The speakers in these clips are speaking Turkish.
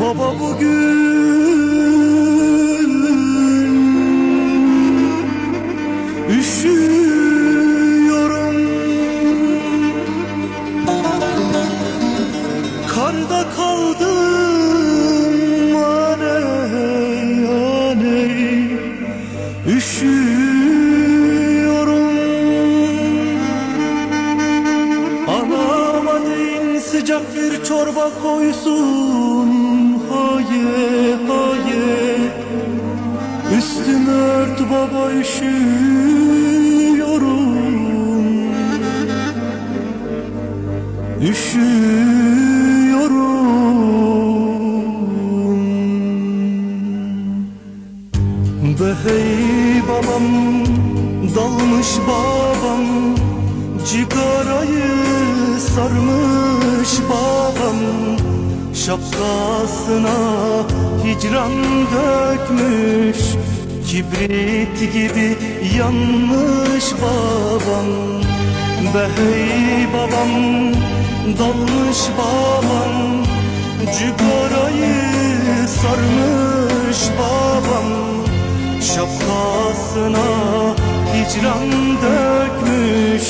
Baba bugün üşüyorum. Karda kaldım aney aney Üşüyorum. Anama deyin sıcak bir çorba koysun Haye haye Üstümü ört baba üşüyorum. Üşüyorum. Be hey babam dalmış babam Cigarayı sarmış babam Şapkasına hicran dökmüş Kibrit gibi yanmış babam. Be hey babam dalmış babam Cigarayı sarmış babam. Şapkasına hicran dökmüş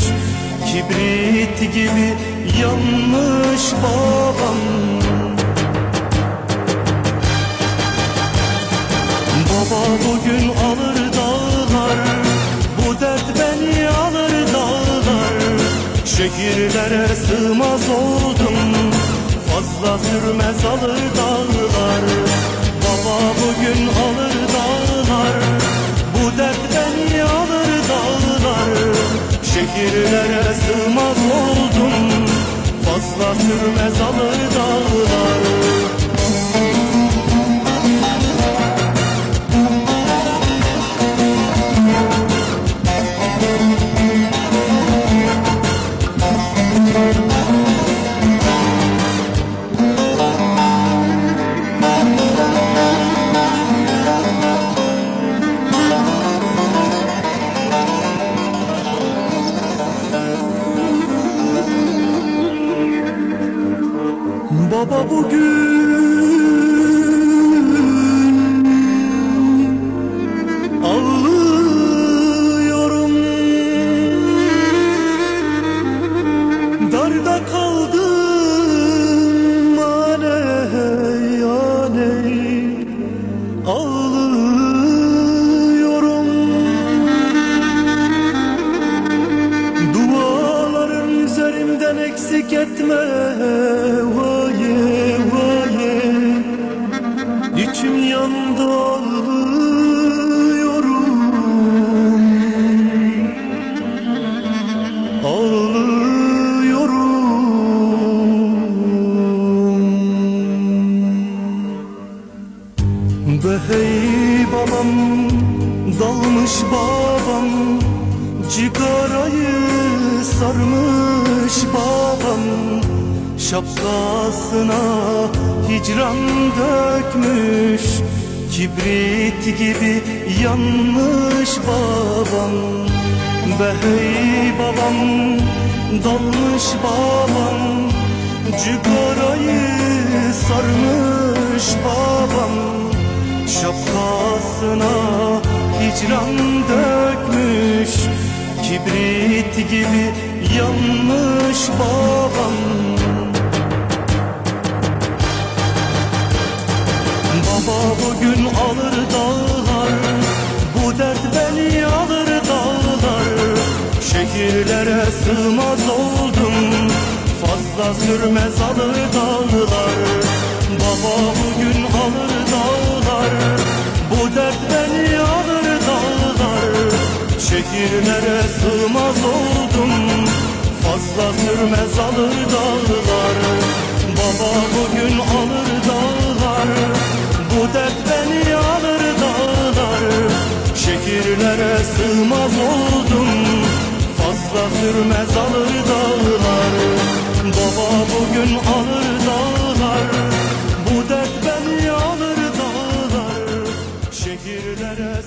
Kibrit gibi yanmış babam bugün alır dağlar. Bu dert beni alır dağlar. Şehirlere sığmaz oldum. Fazla sürmez alır dağlar. Baba bugün alır dağlar. Bu dert beni alır dağlar. Şehirlere sığmaz oldum. Fazla sürmez alır dağlar Baba bugün İçim yandı ağlıyorum. Ağlıyorum. Be hey babam dalmış babam Cigarayı sarmış babam Şapkasına hicran dökmüş Kibrit gibi yanmış babam. Be hey babam dalmış babam Cigarayı sarmış babam. Şapkasına hicran dökmüş Kibrit gibi yanmış babam Şehirlere sığmaz oldum. Fazla sürmez alır dağlar. Baba bugün alır dağlar. Bu dert beni alır dağlar. Şehirlere sığmaz oldum. Fazla sürmez alır dağlar. Baba bugün alır dağlar. Bu dert beni alır dağlar. Şehirlere sığmaz oldum Fazla sürmez alır dağlar Baba bugün alır dağlar. Bu dert beni alır dağlar Şehirlere